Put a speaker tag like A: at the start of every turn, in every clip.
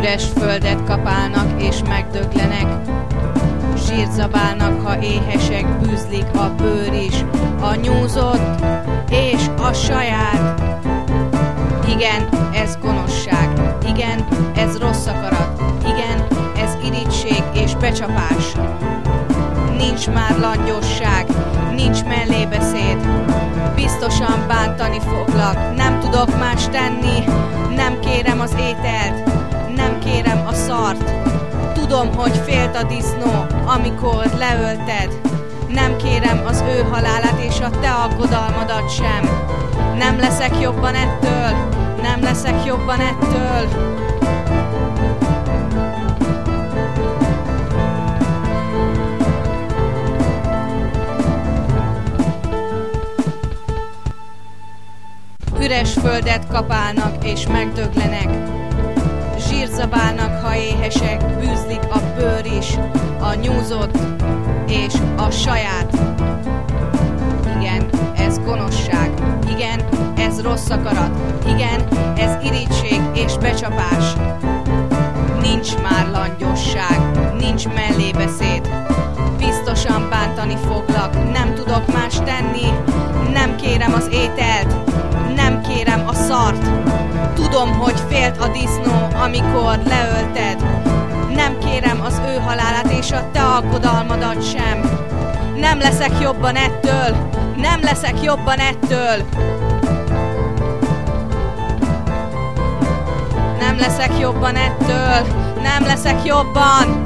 A: Üres földet kapálnak és megdöglenek, Zsírt zabálnak, ha éhesek, bűzlik a bőr is, a nyúzott és a saját. Igen, ez gonoszság, igen, ez rossz akarat, igen, ez irigység és becsapás. Nincs már langyosság, nincs mellébeszéd, biztosan bántani foglak, nem tudok más tenni, Tudom, hogy félt a disznó, amikor leölted. Nem kérem az ő halálát és a te aggodalmadat sem. Nem leszek jobban ettől, nem leszek jobban ettől. Üres földet kapálnak és megdöglenek, Zsírt zabálnak, ha éhesek, bűzlik a bőr is, a nyúzott és a saját. Igen, ez gonoszság. Igen, ez rossz akarat. Igen, ez irigység és becsapás. Nincs már langyosság, nincs mellébeszéd. Biztosan bántani foglak, nem tudok más tenni. Nem kérem az ételt, nem kérem a szart. Tudom, hogy félt a disznó, amikor leölted. Nem kérem az ő halálát és a te aggodalmadat sem. Nem leszek jobban ettől, nem leszek jobban ettől. Nem leszek jobban ettől, nem leszek jobban.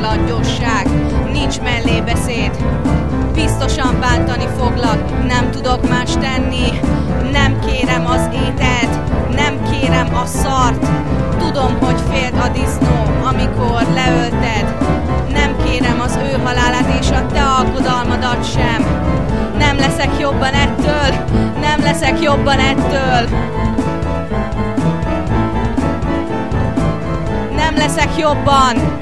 A: Langyosság, nincs mellébeszéd. Biztosan bántani foglak, nem tudok más tenni. Nem kérem az ételt, nem kérem a szart. Tudom, hogy félt a disznó, amikor leölted. Nem kérem az ő halálát és a te aggodalmadat sem. Nem leszek jobban ettől, nem leszek jobban ettől. Nem leszek jobban.